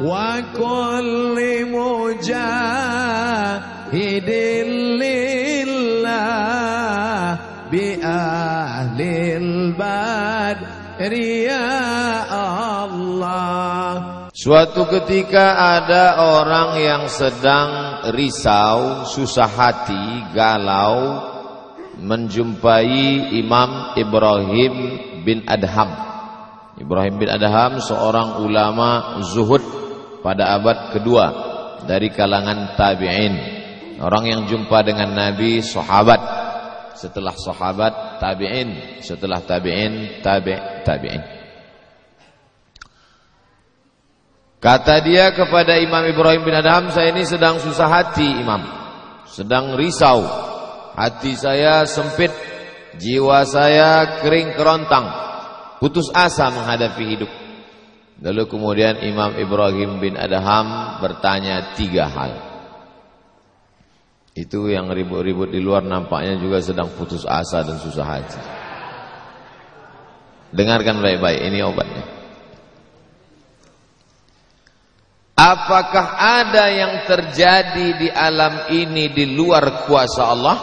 وكل مجاهد لله بأهل البدر يا الله Suatu ketika ada orang yang sedang risau, susah hati, galau menjumpai Imam Ibrahim bin Adham. Ibrahim bin Adham seorang ulama zuhud pada abad kedua dari kalangan tabi'in. Orang yang jumpa dengan Nabi sahabat. Setelah sahabat tabi'in, setelah tabi'in tabi' tabi'in. Kata dia kepada Imam Ibrahim bin Adham, saya ini sedang susah hati Imam. Sedang risau. Hati saya sempit, jiwa saya kering kerontang. Putus asa menghadapi hidup. Lalu kemudian Imam Ibrahim bin Adham bertanya tiga hal. Itu yang ribut-ribut di luar nampaknya juga sedang putus asa dan susah hati. Dengarkan baik-baik, ini obatnya. Apakah ada yang terjadi di alam ini di luar kuasa Allah?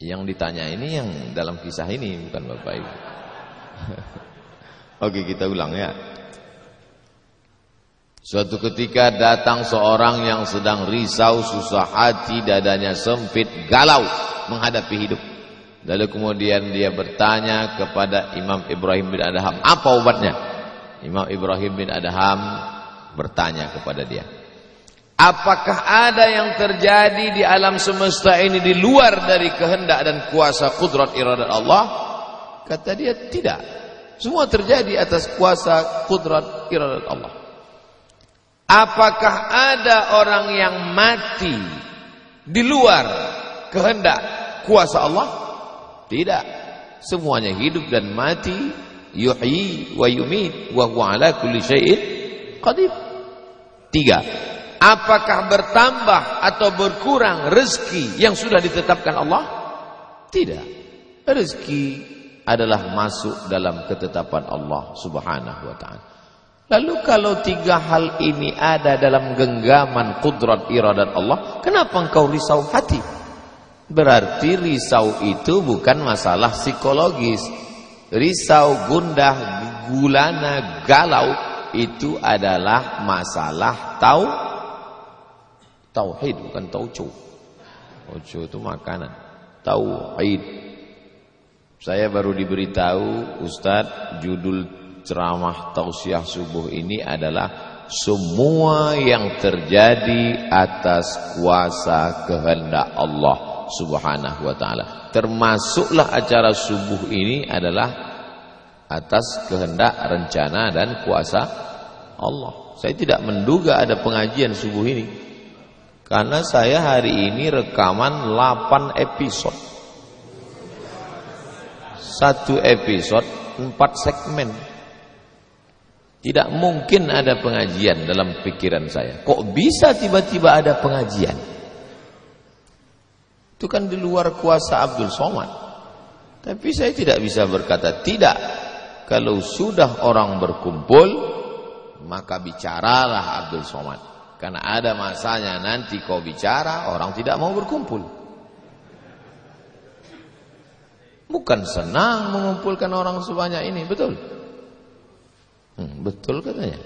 Yang ditanya ini yang dalam kisah ini bukan Bapak Ibu. Oke, kita ulang ya. Suatu ketika datang seorang yang sedang risau, susah hati, dadanya sempit, galau menghadapi hidup. Lalu kemudian dia bertanya kepada Imam Ibrahim bin Adham, apa obatnya? Imam Ibrahim bin Adham bertanya kepada dia. Apakah ada yang terjadi di alam semesta ini di luar dari kehendak dan kuasa kudrat iradat Allah? Kata dia tidak. Semua terjadi atas kuasa kudrat iradat Allah. Apakah ada orang yang mati di luar kehendak kuasa Allah? Tidak. Semuanya hidup dan mati yuhyi wa yumit wa huwa ala kulli syai'in qadir. Tiga. Apakah bertambah atau berkurang rezeki yang sudah ditetapkan Allah? Tidak. Rezeki adalah masuk dalam ketetapan Allah Subhanahu wa taala. Lalu kalau tiga hal ini ada dalam genggaman kudrat iradat Allah, kenapa engkau risau hati? Berarti risau itu bukan masalah psikologis, risau, gundah, gulana, galau itu adalah masalah tau tauhid bukan tauco. Tauco itu makanan. Tauhid. Saya baru diberitahu Ustadz judul ceramah tausiah subuh ini adalah semua yang terjadi atas kuasa kehendak Allah Subhanahu wa taala termasuklah acara subuh ini adalah atas kehendak rencana dan kuasa Allah. Saya tidak menduga ada pengajian subuh ini. Karena saya hari ini rekaman 8 episode. Satu episode 4 segmen. Tidak mungkin ada pengajian dalam pikiran saya. Kok bisa tiba-tiba ada pengajian? Itu kan di luar kuasa Abdul Somad. Tapi saya tidak bisa berkata tidak. Kalau sudah orang berkumpul, maka bicaralah Abdul Somad. Karena ada masanya nanti kau bicara, orang tidak mau berkumpul. Bukan senang mengumpulkan orang sebanyak ini, betul? Hmm, betul katanya.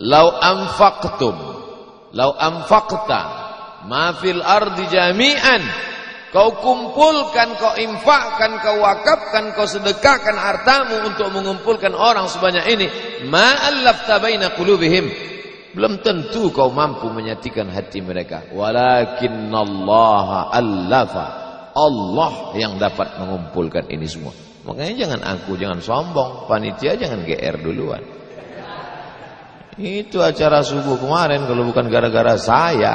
Lau anfaqtum, lau anfaqta Mafil ardi jami'an Kau kumpulkan, kau infakkan, kau wakafkan, kau sedekahkan hartamu untuk mengumpulkan orang sebanyak ini. Ma'allaf tabaina qulubihim. Belum tentu kau mampu menyatikan hati mereka. Walakinnallaha allafa. Allah yang dapat mengumpulkan ini semua. Makanya jangan aku, jangan sombong. Panitia jangan GR duluan. Itu acara subuh kemarin kalau bukan gara-gara saya.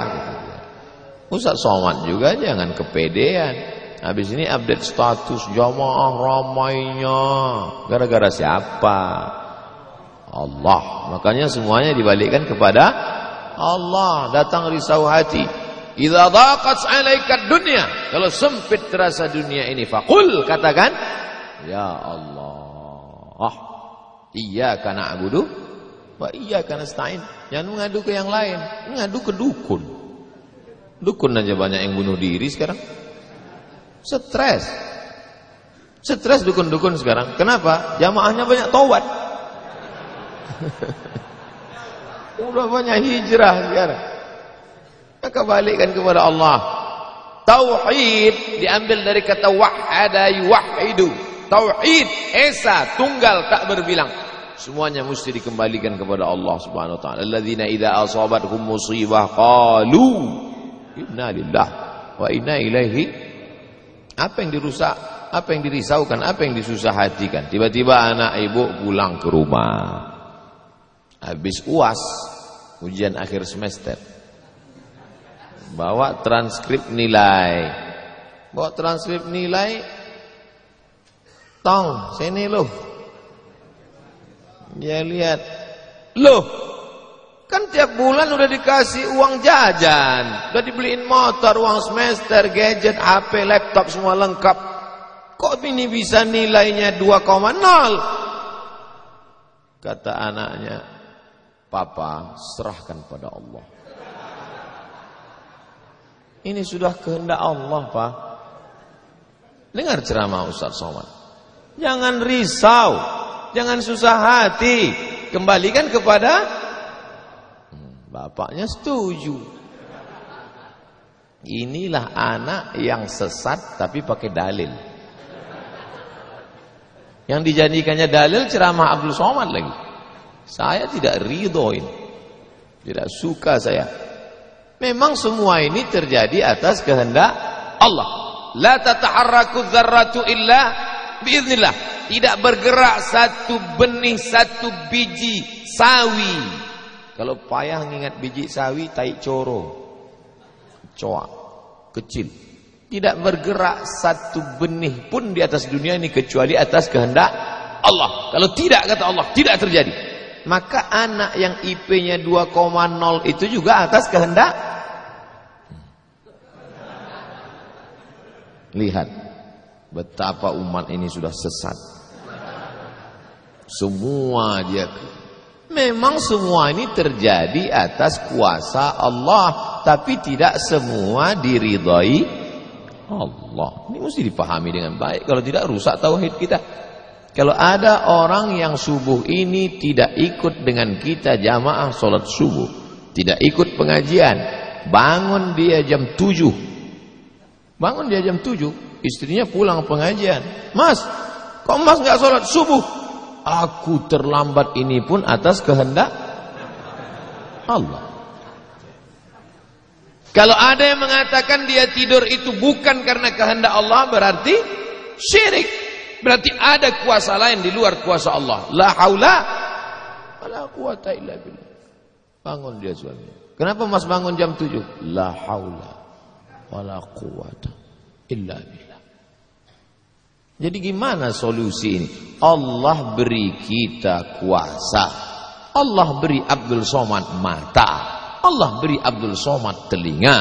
Ustaz Somad juga jangan kepedean. Habis ini update status jamaah ramainya. Gara-gara siapa? Allah. Makanya semuanya dibalikkan kepada Allah. Datang risau hati. Idza daqat 'alaika dunya. Kalau sempit terasa dunia ini, faqul katakan, ya. Allah. Iyyaka na'budu wa iyyaka nasta'in. Jangan mengadu ke yang lain, mengadu ke dukun. Dukun aja banyak yang bunuh diri sekarang. Stres. Stres dukun-dukun sekarang. Kenapa? Jamaahnya banyak taubat. Udah banyak hijrah sekarang. Maka balikkan kepada Allah. Tauhid diambil dari kata wahada yuwahidu. Tauhid esa tunggal tak berbilang. Semuanya mesti dikembalikan kepada Allah Subhanahu wa taala. Alladzina idza asabathum musibah qalu inna lillah wa inna ilaihi apa yang dirusak, apa yang dirisaukan, apa yang disusah hatikan. Tiba-tiba anak ibu pulang ke rumah. Habis UAS, ujian akhir semester. Bawa transkrip nilai. Bawa transkrip nilai. Tong, sini loh. Dia lihat. Loh, kan tiap bulan udah dikasih uang jajan. Udah dibeliin motor, uang semester, gadget, HP, laptop semua lengkap. Kok ini bisa nilainya 2,0? Kata anaknya, Papa serahkan pada Allah. Ini sudah kehendak Allah, Pak. Dengar ceramah Ustaz Somad. Jangan risau, jangan susah hati. Kembalikan kepada bapaknya setuju. Inilah anak yang sesat tapi pakai dalil. Yang dijadikannya dalil ceramah Abdul Somad lagi. Saya tidak ridhoin. Tidak suka saya. Memang semua ini terjadi atas kehendak Allah. La tataharraku dzarratu illa biiznillah. Tidak bergerak satu benih, satu biji sawi. Kalau payah mengingat biji sawi, tai coro. Coa. Kecil. Tidak bergerak satu benih pun di atas dunia ini kecuali atas kehendak Allah. Kalau tidak kata Allah, tidak terjadi. Maka anak yang IP-nya 2,0 itu juga atas kehendak Lihat betapa umat ini sudah sesat. Semua dia Memang semua ini terjadi atas kuasa Allah, tapi tidak semua diridhai Allah. Ini mesti dipahami dengan baik, kalau tidak rusak tauhid kita. Kalau ada orang yang subuh ini tidak ikut dengan kita jamaah sholat subuh, tidak ikut pengajian, bangun dia jam 7. Bangun dia jam 7, istrinya pulang pengajian. Mas, kok mas nggak sholat subuh? Aku terlambat ini pun atas kehendak Allah. Kalau ada yang mengatakan dia tidur itu bukan karena kehendak Allah berarti syirik. Berarti ada kuasa lain di luar kuasa Allah. La haula wala quwata illa billah. Bangun dia suami. Kenapa Mas bangun jam 7? La haula wala quwata illa billah. Jadi gimana solusi ini? Allah beri kita kuasa. Allah beri Abdul Somad mata. Allah beri Abdul Somad telinga.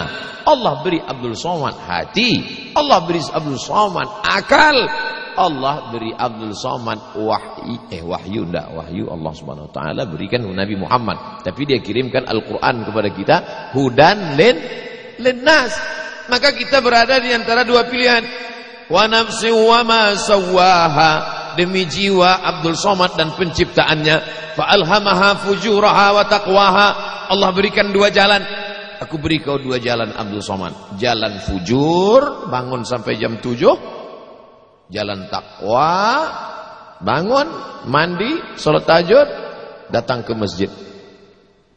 Allah beri Abdul Somad hati. Allah beri Abdul Somad akal. Allah beri Abdul Somad wahyu eh wahyu enggak wahyu Allah Subhanahu wa taala berikan Nabi Muhammad. Tapi dia kirimkan Al-Qur'an kepada kita hudan lin linnas. Maka kita berada di antara dua pilihan. Wa nafsi wa ma sawaha demi jiwa Abdul Somad dan penciptaannya. Fa alhamaha fujuraha wa taqwaha. Allah berikan dua jalan. Aku beri kau dua jalan Abdul Somad. Jalan fujur bangun sampai jam 7 jalan takwa bangun mandi salat tahajud datang ke masjid.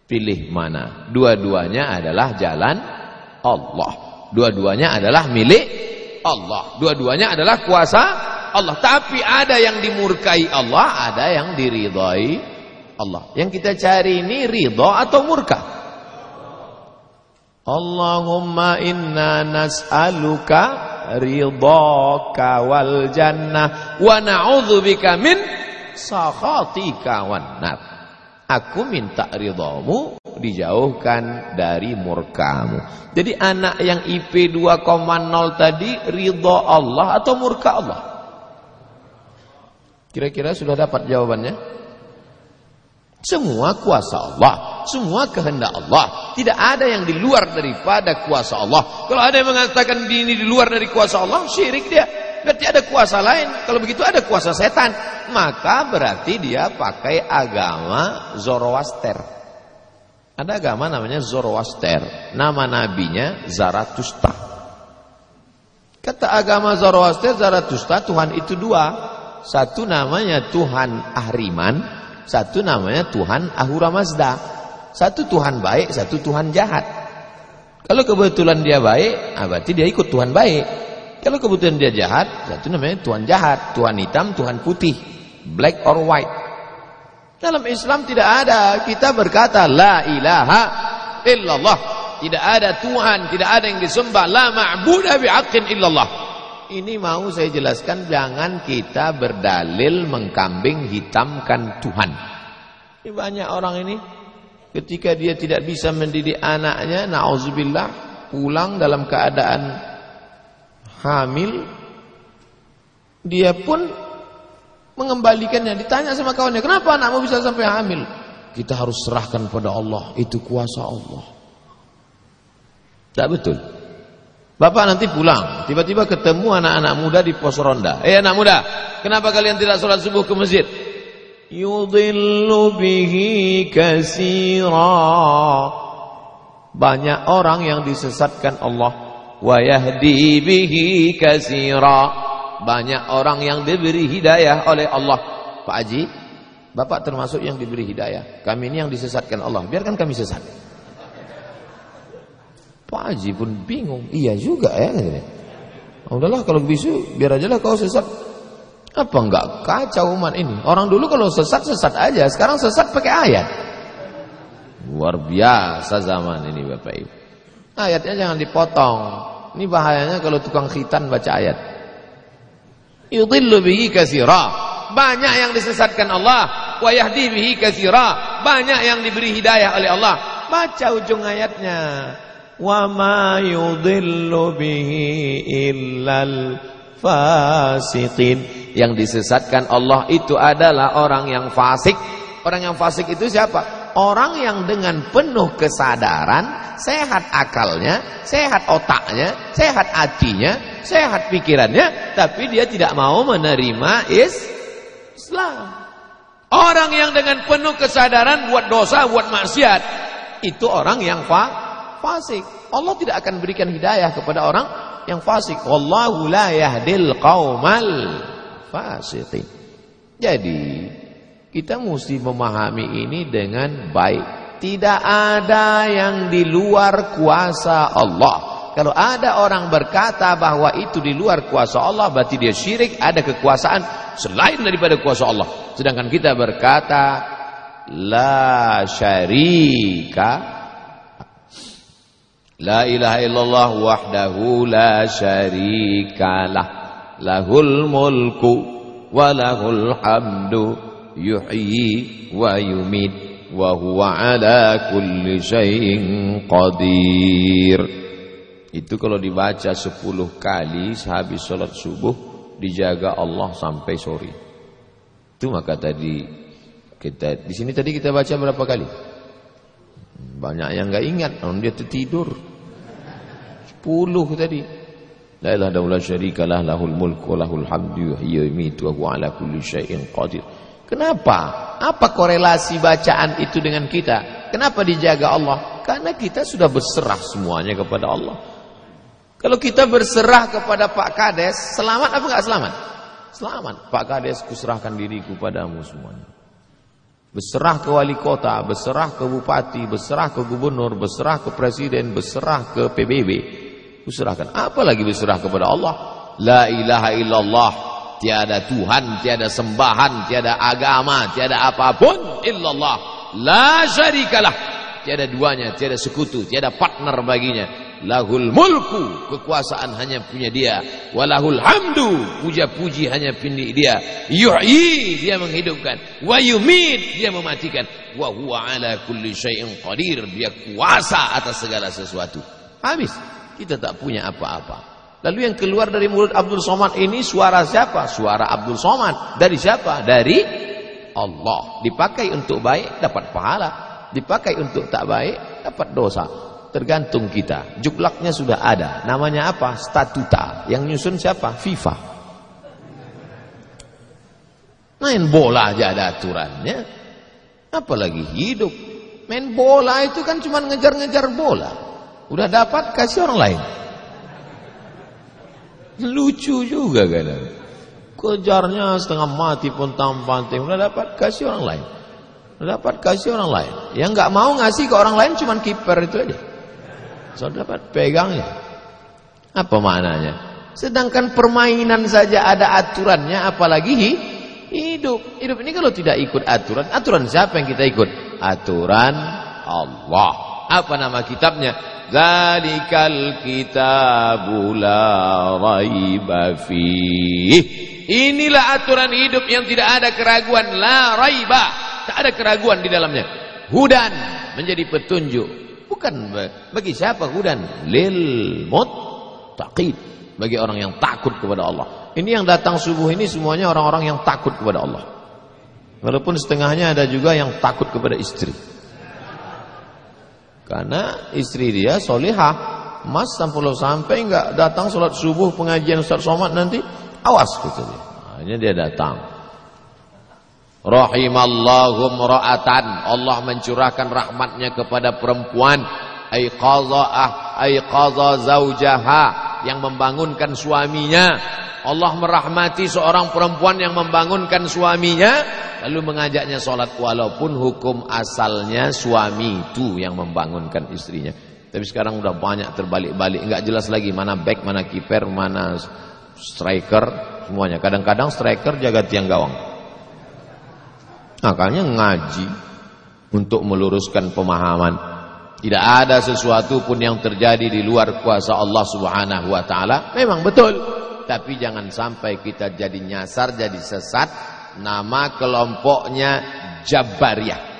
Pilih mana? Dua-duanya adalah jalan Allah. Dua-duanya adalah milik Allah. Dua-duanya adalah kuasa Allah. Tapi ada yang dimurkai Allah ada yang diridhai Allah. Yang kita cari ini ridha atau murka? Allahumma inna nas'aluka ridhaka wal jannah wa na'udzubika min sakhatika wan nar. Aku minta ridhamu dijauhkan dari murkamu. Jadi anak yang IP 2,0 tadi ridha Allah atau murka Allah? Kira-kira sudah dapat jawabannya? Semua kuasa Allah, semua kehendak Allah. Tidak ada yang di luar daripada kuasa Allah. Kalau ada yang mengatakan ini di luar dari kuasa Allah, syirik dia. Berarti ada kuasa lain. Kalau begitu ada kuasa setan. Maka berarti dia pakai agama Zoroaster. Ada agama namanya Zoroaster. Nama nabinya Zaratustra. Kata agama Zoroaster, Zaratustra, Tuhan itu dua. Satu namanya Tuhan Ahriman, satu namanya Tuhan Ahura Mazda. Satu Tuhan baik, satu Tuhan jahat. Kalau kebetulan dia baik, ah, berarti dia ikut Tuhan baik. Kalau kebetulan dia jahat, satu namanya Tuhan jahat, Tuhan hitam, Tuhan putih, black or white. Dalam Islam tidak ada kita berkata la ilaha illallah. Tidak ada Tuhan, tidak ada yang disembah, la ma'budu bihaqqin illallah. Ini mau saya jelaskan jangan kita berdalil mengkambing hitamkan Tuhan. Ini banyak orang ini ketika dia tidak bisa mendidik anaknya, nauzubillah, pulang dalam keadaan hamil dia pun mengembalikannya. Ditanya sama kawannya kenapa anakmu bisa sampai hamil? Kita harus serahkan pada Allah itu kuasa Allah. Tak betul Bapak nanti pulang. Tiba-tiba ketemu anak-anak muda di pos ronda. Eh anak muda kenapa kalian tidak sholat subuh ke masjid? Yudhillu bihi kasira banyak orang yang disesatkan Allah. Wa yahdi bihi kasira banyak orang yang diberi hidayah oleh Allah. Pak Haji Bapak termasuk yang diberi hidayah. Kami ini yang disesatkan Allah. Biarkan kami sesat Pak Haji pun bingung iya juga ya oh, udahlah kalau bisu biar aja lah kau sesat apa enggak kacau umat ini orang dulu kalau sesat sesat aja sekarang sesat pakai ayat luar biasa zaman ini Bapak Ibu Ayatnya jangan dipotong. Ini bahayanya kalau tukang khitan baca ayat. Yudhillu bihi katsira. Banyak yang disesatkan Allah, wa yahdi bihi. Banyak yang diberi hidayah oleh Allah. Baca ujung ayatnya. Ma yudhillu bihi illal fasiqin. Yang disesatkan Allah itu adalah orang yang fasik. Orang yang fasik itu siapa? Orang yang dengan penuh kesadaran, sehat akalnya, sehat otaknya, sehat hatinya, sehat pikirannya, tapi dia tidak mau menerima Islam. Orang yang dengan penuh kesadaran buat dosa, buat maksiat, itu orang yang fa fasik. Allah tidak akan berikan hidayah kepada orang yang fasik. Wallahu la yahdil qaumal fasiqin. Jadi, kita mesti memahami ini dengan baik. Tidak ada yang di luar kuasa Allah. Kalau ada orang berkata bahwa itu di luar kuasa Allah, berarti dia syirik, ada kekuasaan selain daripada kuasa Allah. Sedangkan kita berkata, La syarika La ilaha illallah wahdahu la syarikalah. Lahul mulku walahul hamdu yuhyi wa yumit wa huwa ala kulli syai'in qadir. Itu kalau dibaca 10 kali sehabis sholat subuh dijaga Allah sampai sore. Itu maka tadi kita di sini tadi kita baca berapa kali banyak yang enggak ingat orang dia tertidur 10 tadi La ilaha illallah syarikalah lahul mulku lahul hamdu yuhyi wa yumiitu wa ala kulli syai'in qadir Kenapa? Apa korelasi bacaan itu dengan kita? Kenapa dijaga Allah? Karena kita sudah berserah semuanya kepada Allah. Kalau kita berserah kepada Pak Kades, selamat apa enggak selamat? Selamat. Pak Kades, kuserahkan diriku padamu semuanya. Berserah ke wali kota, berserah ke bupati, berserah ke gubernur, berserah ke presiden, berserah ke PBB. Kuserahkan. Apa lagi berserah kepada Allah? La ilaha illallah tiada Tuhan, tiada sembahan, tiada agama, tiada apa pun illallah. La syarikalah. Tiada duanya, tiada sekutu, tiada partner baginya. Lahul mulku, kekuasaan hanya punya dia. Walahul hamdu, puja-puji hanya punya dia. Yuhyi, dia menghidupkan. Wa yumit, dia mematikan. Wa huwa ala kulli syai'in qadir, dia kuasa atas segala sesuatu. Habis, kita tak punya apa-apa. Lalu yang keluar dari mulut Abdul Somad ini suara siapa? Suara Abdul Somad. Dari siapa? Dari Allah. Dipakai untuk baik dapat pahala. Dipakai untuk tak baik dapat dosa. Tergantung kita. Juklaknya sudah ada. Namanya apa? Statuta. Yang nyusun siapa? FIFA. Main bola aja ada aturannya. Apalagi hidup. Main bola itu kan cuma ngejar-ngejar bola. Udah dapat kasih orang lain. Lucu juga kadang. Kejarnya setengah mati pun tampanting. Udah dapat kasih orang lain. Udah dapat kasih orang lain. Yang nggak mau ngasih ke orang lain cuma kiper itu aja. Dapat pegangnya. Apa maknanya? Sedangkan permainan saja ada aturannya apalagi hidup. Hidup ini kalau tidak ikut aturan, aturan siapa yang kita ikut? Aturan Allah. Apa nama kitabnya? Zalikal kitabu la raiba fih. Inilah aturan hidup yang tidak ada keraguan, la raiba. Tak ada keraguan di dalamnya. Hudan menjadi petunjuk. Bukan bagi siapa hudan? Lil muttaqin. Bagi orang yang takut kepada Allah. Ini yang datang subuh ini semuanya orang-orang yang takut kepada Allah. Walaupun setengahnya ada juga yang takut kepada istri. Karena istri dia solihah. Mas sampai sampai enggak datang sholat subuh pengajian Ustaz Somad nanti, awas gitu dia. Akhirnya dia datang. Rahimallahum ra'atan. Allah mencurahkan rahmatnya kepada perempuan. Aiqaza'ah, aiqaza zaujaha. Yang membangunkan suaminya. Allah merahmati seorang perempuan yang membangunkan suaminya lalu mengajaknya sholat walaupun hukum asalnya suami itu yang membangunkan istrinya tapi sekarang udah banyak terbalik-balik nggak jelas lagi mana back mana kiper mana striker semuanya kadang-kadang striker jaga tiang gawang makanya ngaji untuk meluruskan pemahaman. Tidak ada sesuatu pun yang terjadi di luar kuasa Allah Subhanahu wa taala. Memang betul. Tapi jangan sampai kita jadi nyasar jadi sesat. Nama kelompoknya Jabariyah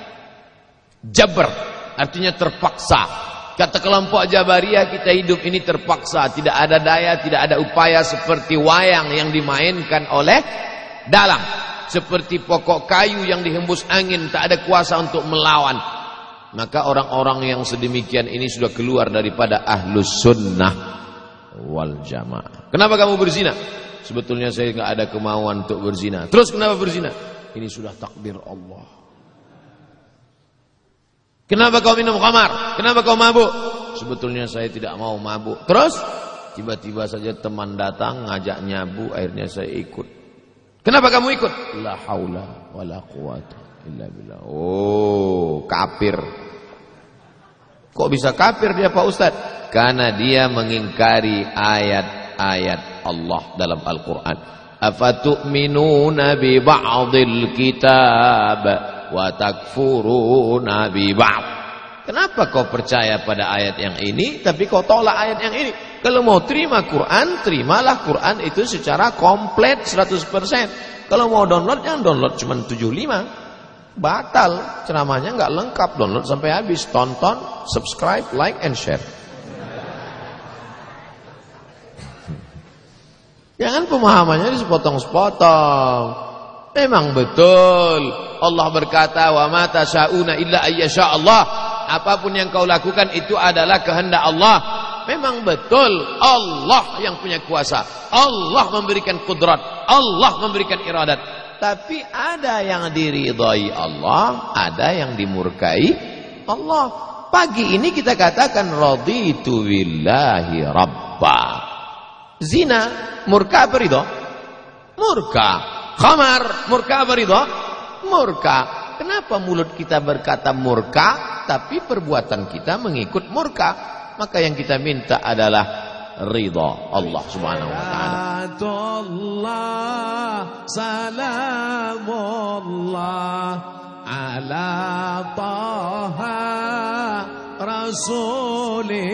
Jabr artinya terpaksa. Kata kelompok Jabariyah kita hidup ini terpaksa. Tidak ada daya tidak ada upaya seperti wayang yang dimainkan oleh dalang seperti pokok kayu yang dihembus angin tak ada kuasa untuk melawan maka orang-orang yang sedemikian ini sudah keluar daripada ahlus sunnah wal jamaah. Kenapa kamu berzina? Sebetulnya saya nggak ada kemauan untuk berzina. Terus kenapa berzina? Ini sudah takdir Allah. Kenapa kau minum khamar? Kenapa kau mabuk? Sebetulnya saya tidak mau mabuk. Terus tiba-tiba saja teman datang ngajak nyabu, akhirnya saya ikut. Kenapa kamu ikut? La haula wala quwata illa billah. Oh, kafir. Kok bisa kafir dia Pak Ustaz? Karena dia mengingkari ayat-ayat Allah dalam Al-Quran. Afatu'minuna bi ba'dil kitab wa takfuruna bi ba'd. Kenapa kau percaya pada ayat yang ini tapi kau tolak ayat yang ini? Kalau mau terima Quran, terimalah Quran itu secara komplit 100%. Kalau mau download jangan download cuma 75. Batal ceramahnya nggak lengkap download sampai habis. Tonton, subscribe, like and share. Jangan pemahamannya sepotong-sepotong. Memang betul. Allah berkata, "Wa ma tasyauna illa ayyasha Allah." Apa pun yang kau lakukan itu adalah kehendak Allah. Memang betul Allah yang punya kuasa. Allah memberikan kudrat. Allah memberikan iradat. Tapi ada yang diridhai Allah, ada yang dimurkai Allah. Pagi ini kita katakan raditu billahi rabba. Zina murka apa ridho? Murka. Khamar murka apa ridho? Murka. Kenapa mulut kita berkata murka tapi perbuatan kita mengikut murka? Maka yang kita minta adalah ridha Allah Subhanahu wa taala. Salamullah ala taha Rasulillah